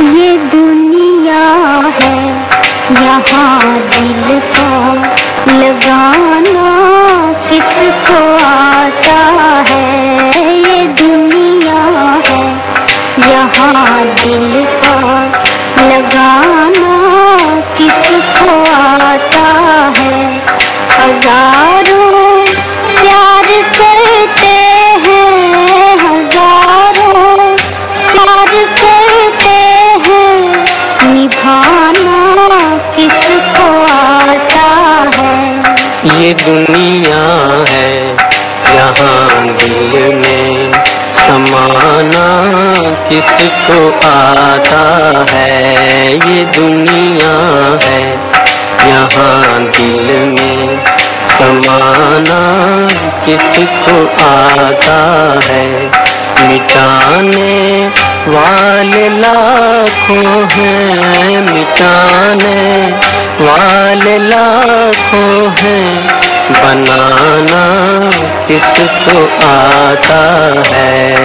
یہ دنیا ہے یہاں دل کا لگا یہ دنیا ہے، یہاں دل میں سمانا کس کو آتا ہے؟ یہ دنیا ہے، یہاں دل میں سمانا کس کو آتا ہے؟ مٹانے والے لاکھوں ہیں، مٹانے والے لاکھوں بنانا کس کو آتا ہے؟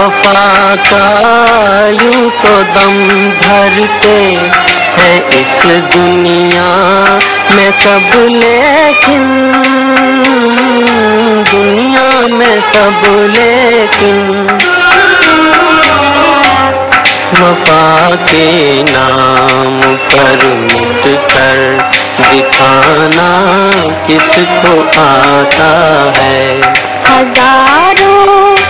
وفا کا یوں تو دم بھرتے ہیں اس دنیا میں سب لیکن، دنیا میں سب لیکن۔ وفا کے نام پر مٹ کر دکھانا کس کو آتا ہے؟ ہزاروں